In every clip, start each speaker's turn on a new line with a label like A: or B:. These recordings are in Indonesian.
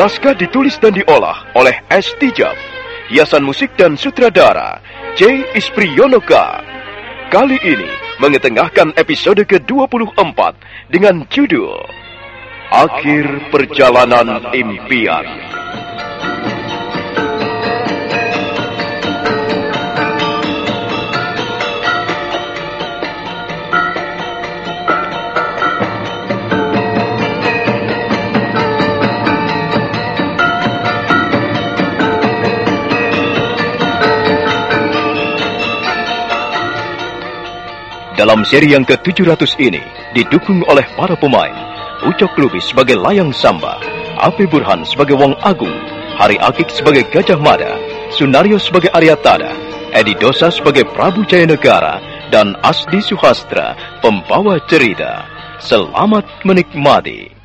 A: Naskah ditulis dan diolah oleh S. Tijab. Hiasan musik dan sutradara J. Isprionoka. Kali ini mengetengahkan episode ke-24 dengan judul Akhir Perjalanan Impian. Dalam seri yang ke-700 ini didukung oleh para pemain Ucok Lubis sebagai Layang Samba, Ape Burhan sebagai Wong Agung, Hari Akik sebagai Gajah Mada, Sunario sebagai Arya Tada, Edi Dosa sebagai Prabu Jaya Negara, dan Asdi Suhastra, pembawa cerita. Selamat menikmati.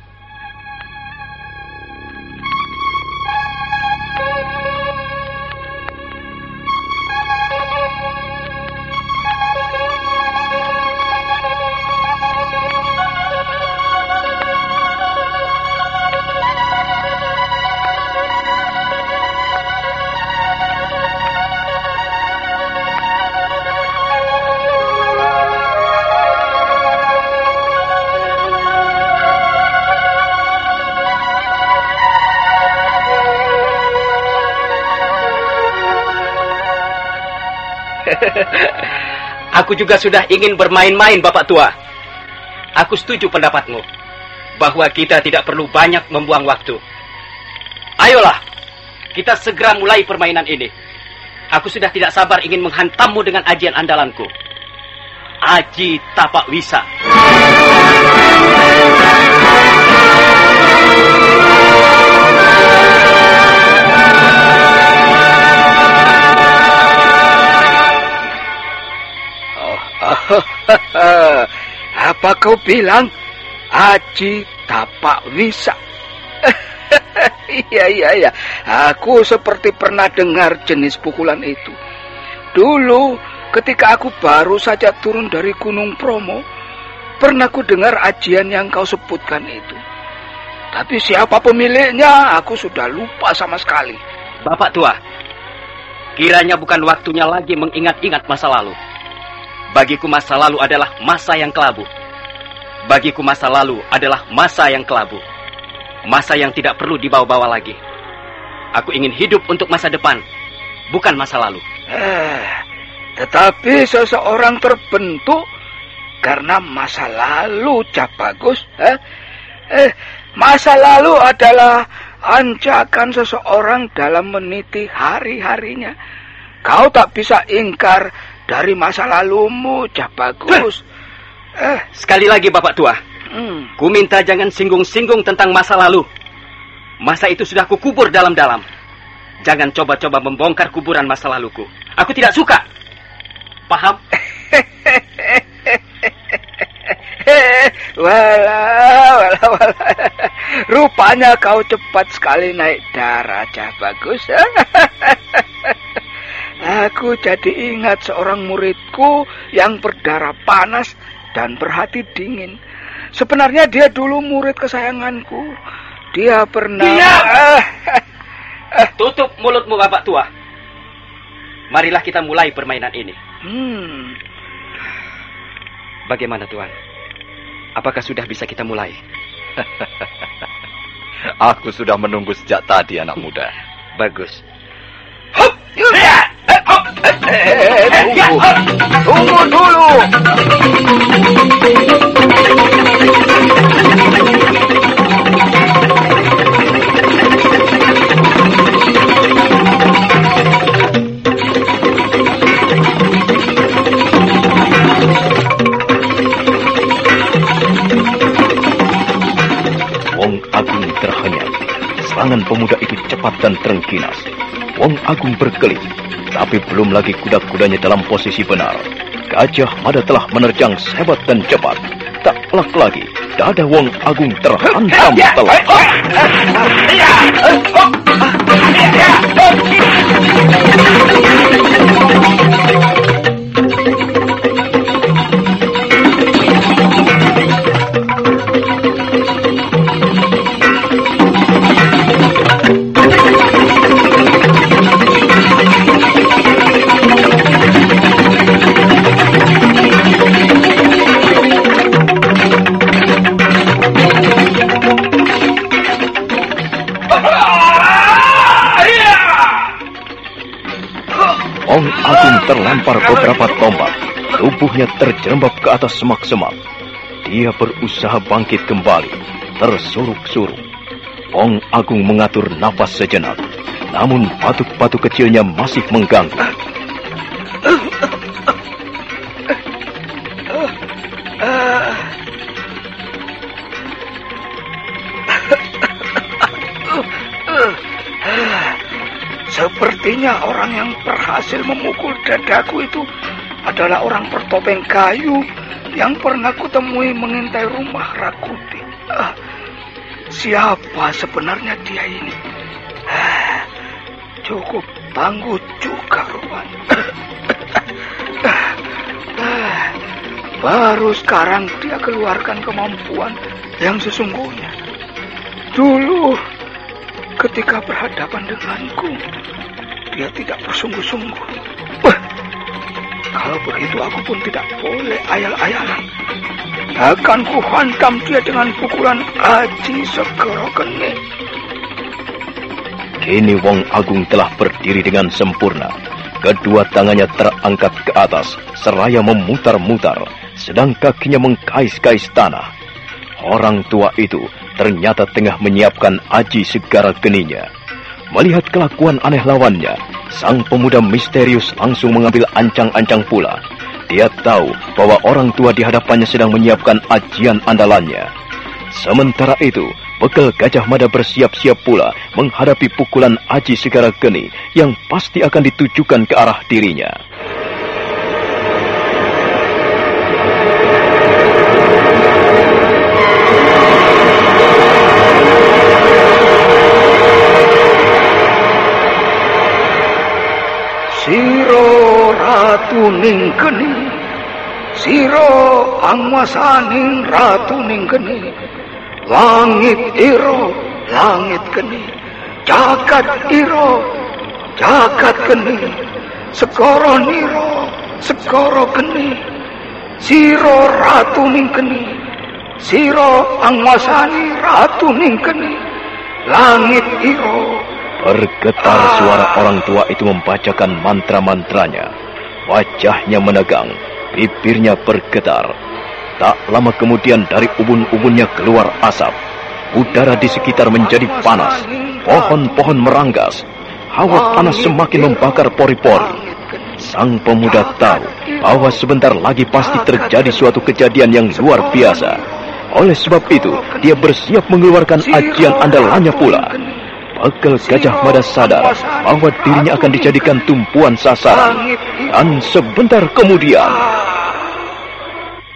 B: Aku juga sudah ingin bermain-main, Bapak Tua. Aku setuju pendapatmu bahwa kita tidak perlu banyak membuang waktu. Ayolah, kita segera mulai permainan ini. Aku sudah tidak sabar ingin menghantammu dengan ajian andalanku. Aji Tapak Wisa.
C: Apa kau bilang? Aji tapak bisa. Iya, iya, iya. Aku seperti pernah dengar jenis pukulan itu. Dulu, ketika aku baru saja turun dari Gunung Promo, pernah ku dengar ajian yang kau sebutkan itu. Tapi siapa pemiliknya, aku sudah lupa sama sekali.
B: Bapak tua, kiranya bukan waktunya lagi mengingat-ingat masa lalu. Bagiku masa lalu adalah masa yang kelabu. Bagiku masa lalu adalah masa yang kelabu. Masa yang tidak perlu dibawa-bawa lagi. Aku ingin hidup untuk masa depan, bukan masa lalu.
C: Eh, tetapi seseorang terbentuk karena masa lalu, Cak Bagus. Eh, eh, masa lalu adalah ancakan seseorang dalam meniti hari-harinya. Kau tak bisa ingkar dari masa lalumu, Cak Bagus.
B: Eh, sekali lagi Bapak Tua. Hmm. Ku minta jangan singgung-singgung tentang masa lalu. Masa itu sudah kukubur dalam-dalam. Jangan coba-coba membongkar kuburan masa laluku. Aku tidak suka. Paham?
C: wala, wala, wala. Rupanya kau cepat sekali naik darah, bagus. Aku jadi ingat seorang muridku yang berdarah panas dan berhati dingin. Sebenarnya dia dulu murid kesayanganku. Dia pernah... Dia!
B: Tutup mulutmu, Bapak Tua. Marilah kita mulai permainan ini.
C: Hmm.
B: Bagaimana, Tuan? Apakah sudah bisa kita mulai?
A: Aku sudah menunggu sejak tadi, anak muda.
B: Bagus.
C: Hup! Tunggu dulu.
A: Wong Agung terhenyak. Serangan pemuda itu cepat dan terengkinas. Wong Agung berkelit, tapi belum lagi kuda-kudanya dalam posisi benar. Gajah Mada telah menerjang sebat dan cepat. Tak pelak lagi, dada Wong Agung terhantam telah. Ong Tubuhnya terjerembab ke atas semak-semak. Dia berusaha bangkit kembali, tersuruk-suruk. Ong Agung mengatur nafas sejenak, namun batu-batu kecilnya masih mengganggu.
C: Sepertinya orang yang berhasil memukul dadaku itu adalah orang bertopeng kayu yang pernah kutemui mengintai rumah Rakuti. Uh, siapa sebenarnya dia ini? Uh, cukup tangguh juga rupanya. uh, baru sekarang dia keluarkan kemampuan yang sesungguhnya. Dulu ketika berhadapan denganku, dia tidak bersungguh-sungguh. Kalau begitu aku pun tidak boleh ayal-ayalan. Akan ku hantam dia dengan pukulan aji segera geni.
A: Kini Wong Agung telah berdiri dengan sempurna. Kedua tangannya terangkat ke atas, seraya memutar-mutar, sedang kakinya mengkais-kais tanah. Orang tua itu ternyata tengah menyiapkan aji segara geninya. Melihat kelakuan aneh lawannya, sang pemuda misterius langsung mengambil ancang-ancang pula. Dia tahu bahwa orang tua di hadapannya sedang menyiapkan ajian andalannya. Sementara itu, bekal Gajah Mada bersiap-siap pula menghadapi pukulan aji segara geni yang pasti akan ditujukan ke arah dirinya.
C: Ratu ning geni Siro angwasaning ratu ning geni Langit iro langit geni. Jagat iro jagat geni. Segoro niro segoro geni. Siro ratu ning geni Siro angwasani ratu ning geni langit iro.
A: Bergetar suara orang tua itu membacakan mantra-mantranya. Wajahnya menegang, bibirnya bergetar. Tak lama kemudian dari ubun-ubunnya keluar asap. Udara di sekitar menjadi panas. Pohon-pohon meranggas. Hawa panas semakin membakar pori-pori. Sang pemuda tahu bahwa sebentar lagi pasti terjadi suatu kejadian yang luar biasa. Oleh sebab itu, dia bersiap mengeluarkan ajian andalannya pula. Bakal Gajah Mada sadar bahwa dirinya akan dijadikan tumpuan sasaran. Dan sebentar kemudian...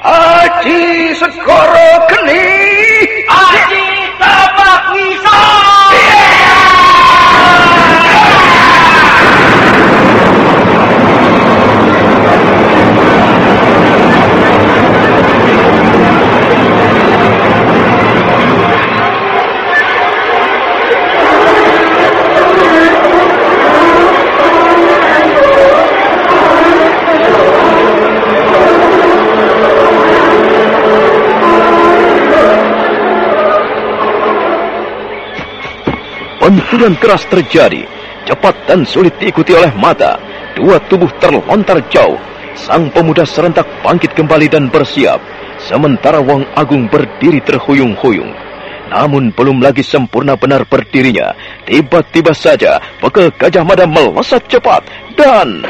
C: Aji Segoro Geni!
B: Aji Tabak Wisa!
A: Benturan keras terjadi, cepat dan sulit diikuti oleh mata. Dua tubuh terlontar jauh. Sang pemuda serentak bangkit kembali dan bersiap. Sementara Wang Agung berdiri terhuyung-huyung. Namun belum lagi sempurna benar berdirinya. Tiba-tiba saja bekal Gajah Mada melesat cepat dan...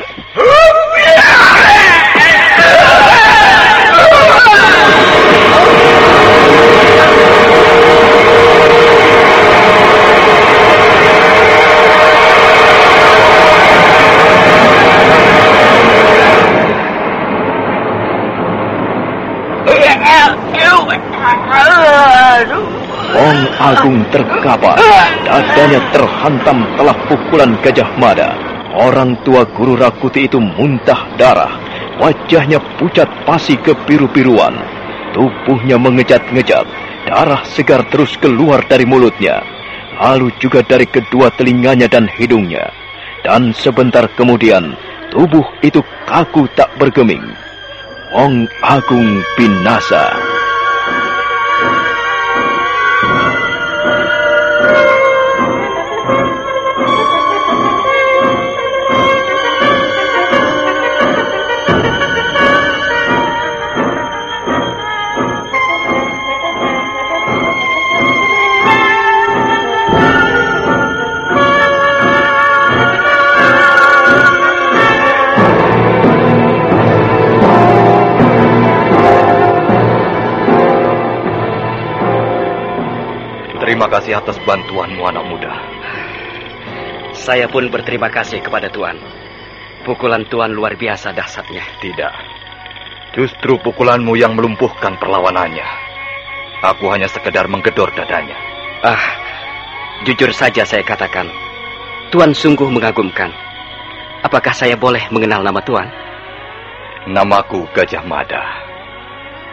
A: Wong Agung terkapar, dadanya terhantam telah pukulan Gajah Mada. Orang tua guru Rakuti itu muntah darah, wajahnya pucat pasi kebiru-biruan. Tubuhnya mengejat-ngejat, darah segar terus keluar dari mulutnya. Lalu juga dari kedua telinganya dan hidungnya. Dan sebentar kemudian, tubuh itu kaku tak bergeming. Wong Agung binasa.
D: Terima kasih atas bantuanmu anak muda.
B: Saya pun berterima kasih kepada Tuan. Pukulan Tuan luar biasa dahsyatnya.
D: Tidak. Justru pukulanmu yang melumpuhkan perlawanannya. Aku hanya sekedar menggedor dadanya.
B: Ah, jujur saja saya katakan, Tuan sungguh mengagumkan. Apakah saya boleh mengenal nama Tuan?
D: Namaku Gajah Mada.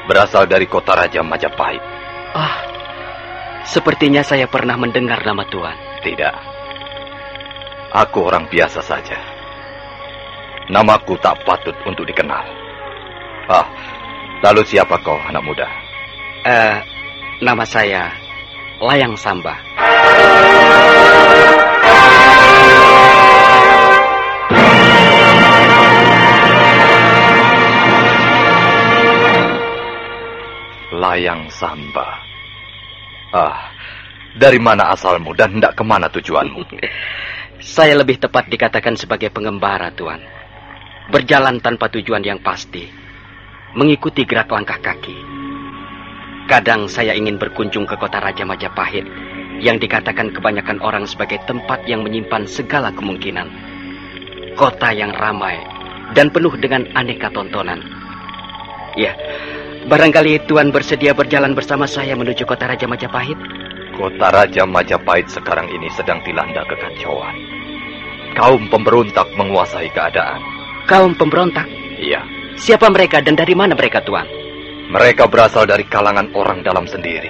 D: Berasal dari kota Raja Majapahit.
B: Ah, sepertinya saya pernah mendengar nama Tuan.
D: Tidak. Aku orang biasa saja. Namaku tak patut untuk dikenal. Ah, lalu siapa kau, anak muda?
B: Eh, nama saya Layang Samba.
D: Layang Samba. Ah, dari mana asalmu dan hendak ke mana tujuanmu?
B: Saya lebih tepat dikatakan sebagai pengembara, Tuan. Berjalan tanpa tujuan yang pasti. Mengikuti gerak langkah kaki. Kadang saya ingin berkunjung ke kota Raja Majapahit yang dikatakan kebanyakan orang sebagai tempat yang menyimpan segala kemungkinan. Kota yang ramai dan penuh dengan aneka tontonan. Ya, barangkali Tuan bersedia berjalan bersama saya menuju kota Raja Majapahit.
D: Kota Raja Majapahit sekarang ini sedang dilanda kekacauan. Kaum pemberontak menguasai keadaan.
B: Kaum pemberontak.
D: Iya,
B: Siapa mereka dan dari mana mereka, Tuan?
D: mereka berasal dari kalangan orang dalam sendiri.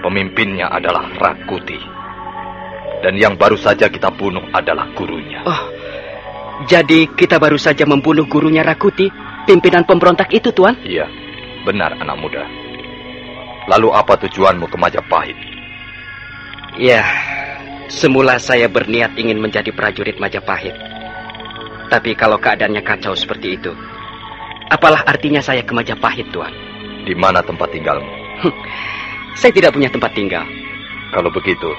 D: Pemimpinnya adalah Rakuti. Dan yang baru saja kita bunuh adalah gurunya.
B: Oh, jadi kita baru saja membunuh gurunya Rakuti, pimpinan pemberontak itu, Tuan?
D: Iya, benar anak muda. Lalu apa tujuanmu ke Majapahit?
B: Ya, semula saya berniat ingin menjadi prajurit Majapahit. Tapi kalau keadaannya kacau seperti itu, apalah artinya saya ke Majapahit, Tuan?
D: Di mana tempat tinggalmu?
B: Saya tidak punya tempat tinggal.
D: Kalau begitu,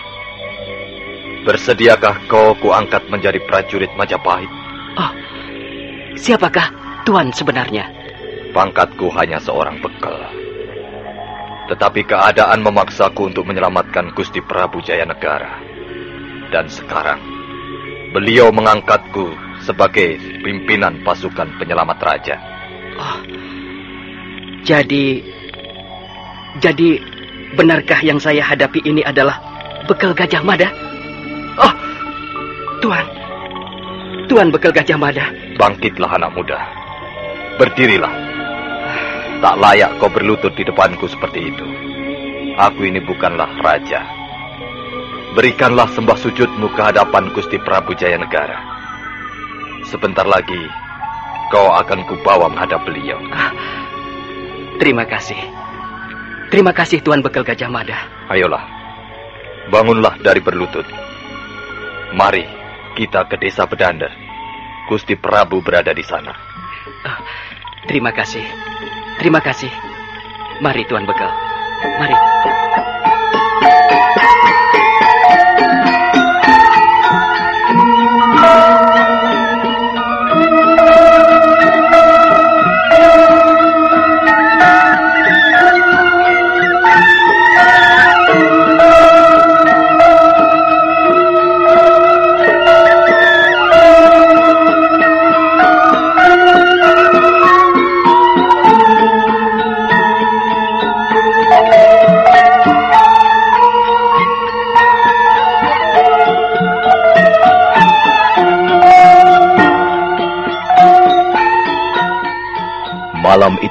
D: bersediakah kau kuangkat menjadi prajurit Majapahit?
B: Oh, siapakah Tuan sebenarnya?
D: Pangkatku hanya seorang bekal. Tetapi keadaan memaksaku untuk menyelamatkan Gusti Prabu Jayanegara. Dan sekarang, beliau mengangkatku sebagai pimpinan pasukan penyelamat raja.
B: Oh, jadi, jadi benarkah yang saya hadapi ini adalah bekal Gajah Mada? Oh, Tuan, Tuan bekal Gajah Mada.
D: Bangkitlah anak muda, berdirilah. Tak layak kau berlutut di depanku seperti itu. Aku ini bukanlah raja. Berikanlah sembah sujudmu ke hadapan Gusti Prabu Jayanegara. Sebentar lagi, kau akan kubawa menghadap beliau.
B: Ah, terima kasih. Terima kasih Tuan Bekal Gajah Mada.
D: Ayolah, bangunlah dari berlutut. Mari kita ke desa Bedander. Gusti Prabu berada di sana.
B: Ah, terima kasih. Terima kasih. Mari Tuan Bekal. Mari.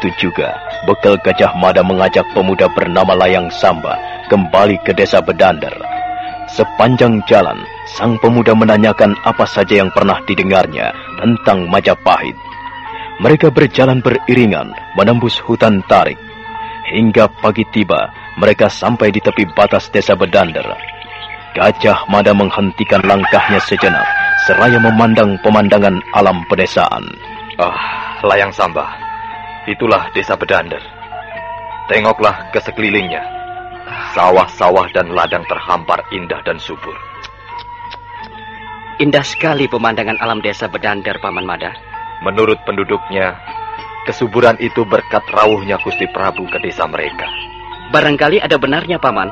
A: Itu juga, bekal Gajah Mada mengajak pemuda bernama Layang Samba kembali ke desa Bedander. Sepanjang jalan, sang pemuda menanyakan apa saja yang pernah didengarnya tentang Majapahit. Mereka berjalan beriringan menembus hutan tarik. Hingga pagi tiba, mereka sampai di tepi batas desa Bedander. Gajah Mada menghentikan langkahnya sejenak, seraya memandang pemandangan alam pedesaan.
D: Ah, Layang Samba, Itulah desa Bedander. Tengoklah ke sekelilingnya. Sawah-sawah dan ladang terhampar indah dan subur.
B: Indah sekali pemandangan alam desa Bedander, Paman Mada.
D: Menurut penduduknya, kesuburan itu berkat rawuhnya Gusti Prabu ke desa mereka.
B: Barangkali ada benarnya, Paman.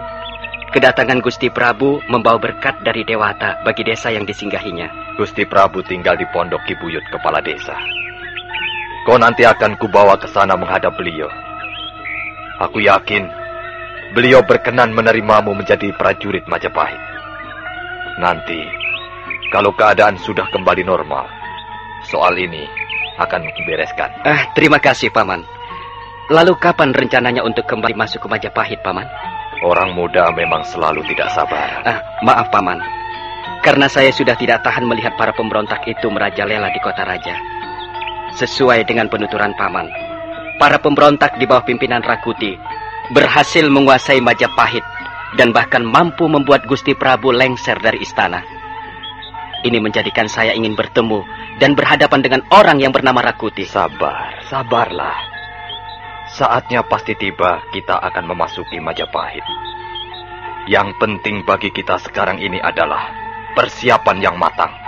B: Kedatangan Gusti Prabu membawa berkat dari Dewata bagi desa yang disinggahinya.
D: Gusti Prabu tinggal di pondok Kibuyut, kepala desa. Kau nanti akan kubawa ke sana menghadap beliau. Aku yakin beliau berkenan menerimamu menjadi prajurit Majapahit. Nanti, kalau keadaan sudah kembali normal, soal ini akan kubereskan.
B: Ah, terima kasih, Paman. Lalu kapan rencananya untuk kembali masuk ke Majapahit, Paman?
D: Orang muda memang selalu tidak sabar.
B: Ah, maaf, Paman. Karena saya sudah tidak tahan melihat para pemberontak itu merajalela di kota raja. Sesuai dengan penuturan paman, para pemberontak di bawah pimpinan Rakuti berhasil menguasai Majapahit dan bahkan mampu membuat Gusti Prabu lengser dari istana. Ini menjadikan saya ingin bertemu dan berhadapan dengan orang yang bernama Rakuti.
D: Sabar, sabarlah. Saatnya pasti tiba kita akan memasuki Majapahit. Yang penting bagi kita sekarang ini adalah persiapan yang matang.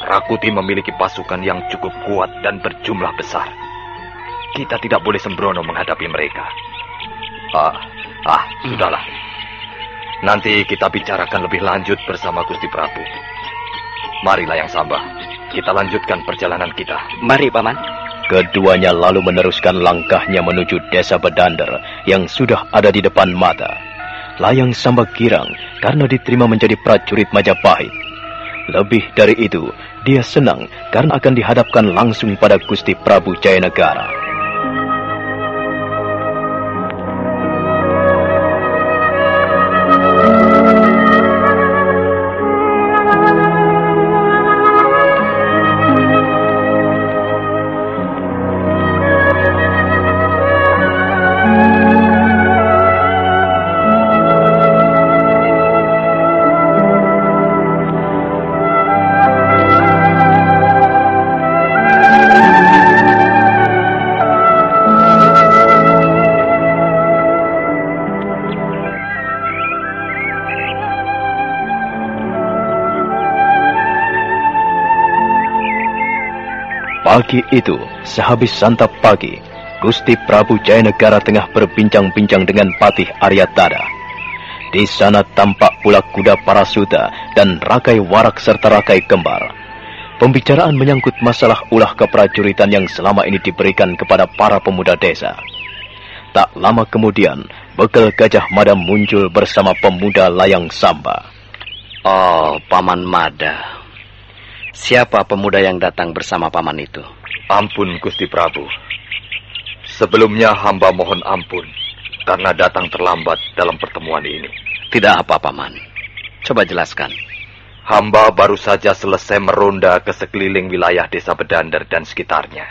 D: Rakuti memiliki pasukan yang cukup kuat dan berjumlah besar. Kita tidak boleh sembrono menghadapi mereka. Ah, ah, sudahlah. Nanti kita bicarakan lebih lanjut bersama Gusti Prabu. Marilah yang sambah, kita lanjutkan perjalanan kita.
B: Mari, Paman.
A: Keduanya lalu meneruskan langkahnya menuju desa Bedander yang sudah ada di depan mata. Layang Samba girang karena diterima menjadi prajurit Majapahit. Lebih dari itu, dia senang karena akan dihadapkan langsung pada Gusti Prabu Jayanegara. Pagi itu, sehabis santap pagi, Gusti Prabu Jayanegara tengah berbincang-bincang dengan Patih Aryatara. Di sana tampak pula kuda Parasuta dan Rakai Warak serta Rakai Kembar. Pembicaraan menyangkut masalah ulah keprajuritan yang selama ini diberikan kepada para pemuda desa. Tak lama kemudian, bekal Gajah Mada muncul bersama pemuda Layang Samba.
E: Oh, Paman Mada. Siapa pemuda yang datang bersama Paman itu?
D: Ampun Gusti Prabu. Sebelumnya hamba mohon ampun karena datang terlambat dalam pertemuan ini.
E: Tidak apa, Paman. Coba jelaskan.
D: Hamba baru saja selesai meronda ke sekeliling wilayah desa Bedander dan sekitarnya.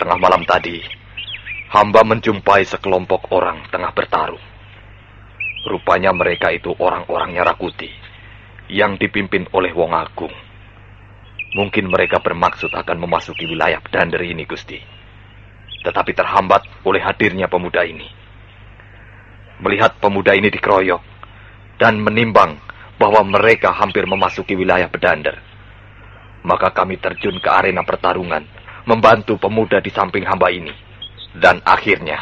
D: Tengah malam tadi, hamba menjumpai sekelompok orang tengah bertarung. Rupanya mereka itu orang-orangnya Rakuti yang dipimpin oleh Wong Agung. Mungkin mereka bermaksud akan memasuki wilayah Bedander ini, Gusti tetapi terhambat oleh hadirnya pemuda ini. Melihat pemuda ini dikeroyok dan menimbang bahwa mereka hampir memasuki wilayah Bedander, maka kami terjun ke arena pertarungan membantu pemuda di samping hamba ini. Dan akhirnya,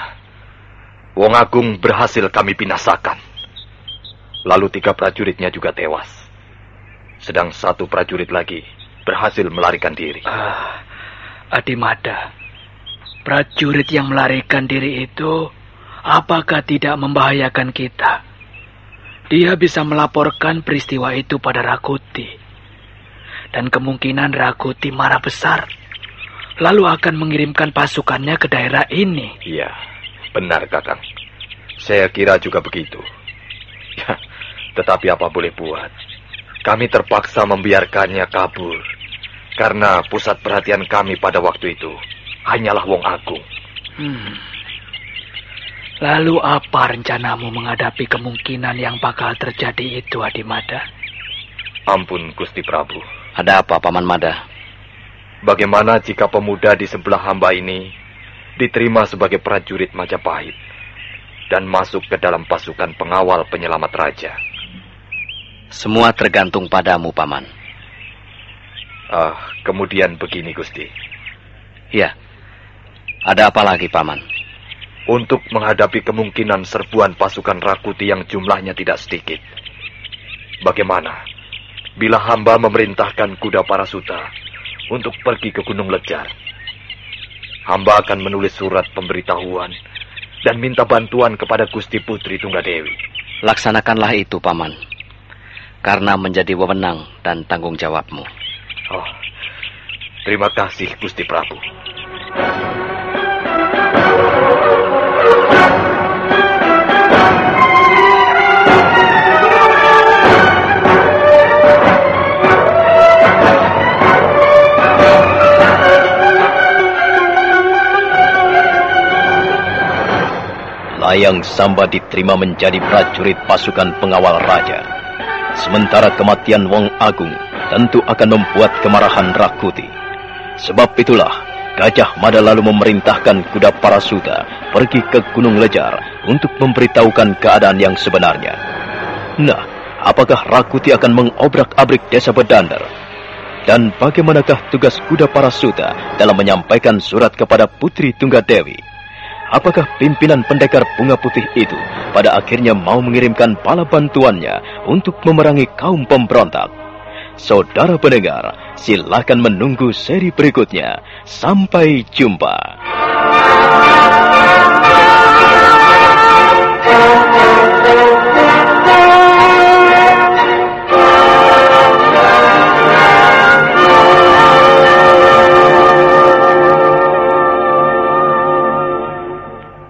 D: Wong Agung berhasil kami binasakan. Lalu tiga prajuritnya juga tewas. Sedang satu prajurit lagi berhasil melarikan diri.
F: Ah, Adimada, Prajurit yang melarikan diri itu apakah tidak membahayakan kita? Dia bisa melaporkan peristiwa itu pada Rakuti. Dan kemungkinan Rakuti marah besar. Lalu akan mengirimkan pasukannya ke daerah ini.
D: Iya, benar Kakang. Saya kira juga begitu. Ya, tetapi apa boleh buat? Kami terpaksa membiarkannya kabur. Karena pusat perhatian kami pada waktu itu hanyalah Wong Agung. Hmm.
F: Lalu apa rencanamu menghadapi kemungkinan yang bakal terjadi itu, Adimada?
D: Ampun, Gusti Prabu.
E: Ada apa, Paman Mada?
D: Bagaimana jika pemuda di sebelah hamba ini diterima sebagai prajurit Majapahit dan masuk ke dalam pasukan pengawal penyelamat raja?
E: Semua tergantung padamu, Paman.
D: Ah, kemudian begini, Gusti.
E: Ya, ada apa lagi, Paman?
D: Untuk menghadapi kemungkinan serbuan pasukan Rakuti yang jumlahnya tidak sedikit. Bagaimana bila hamba memerintahkan kuda para suta untuk pergi ke Gunung Lejar? Hamba akan menulis surat pemberitahuan dan minta bantuan kepada Gusti Putri Tunggadewi.
E: Laksanakanlah itu, Paman. Karena menjadi wewenang dan tanggung jawabmu.
D: Oh, terima kasih, Gusti Prabu.
A: Layang Samba diterima menjadi prajurit pasukan pengawal raja. Sementara kematian Wong Agung tentu akan membuat kemarahan Rakuti. Sebab itulah Gajah Mada lalu memerintahkan kuda Parasuta pergi ke Gunung Lejar untuk memberitahukan keadaan yang sebenarnya. Nah, apakah Rakuti akan mengobrak-abrik desa Bedander? Dan bagaimanakah tugas kuda Parasuta dalam menyampaikan surat kepada Putri Tunggadewi? apakah pimpinan pendekar bunga putih itu pada akhirnya mau mengirimkan bala bantuannya untuk memerangi kaum pemberontak. Saudara pendengar, silakan menunggu seri berikutnya. Sampai jumpa.